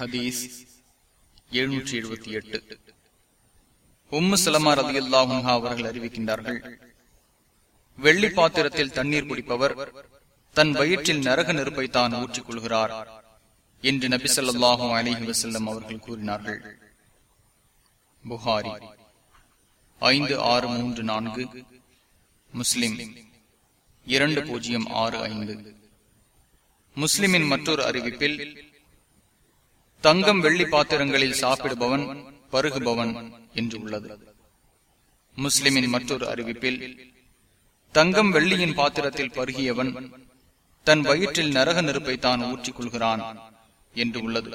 ஹதீஸ் எழுநூற்றி எழுபத்தி எட்டு. உம்மு சலமா ரதி அல்லாஹா அவர்கள் அறிவிக்கின்றார்கள் வெள்ளி பாத்திரத்தில் தண்ணீர் குடிப்பவர் தன் வயிற்றில் நரக நெருப்பை தான் ஊற்றிக் கொள்கிறார் என்று நபி சொல்லாஹும் அலிஹி வசல்லம் அவர்கள் கூறினார்கள். புகாரி ஐந்து ஆறு மூன்று நான்கு முஸ்லிம் இரண்டு பூஜ்ஜியம் ஆறு ஐந்து. முஸ்லிமின் மற்றொரு அறிவிப்பில் தங்கம் வெள்ளி பாத்திரங்களில் சாப்பிடுபவன் பருகுபவன் என்று உள்ளது முஸ்லிமின் மற்றொரு அறிவிப்பில் தங்கம் வெள்ளியின் பாத்திரத்தில் பருகியவன் தன் வயிற்றில் நரக நெருப்பை தான் ஊற்றிக் கொள்கிறான் என்று உள்ளது.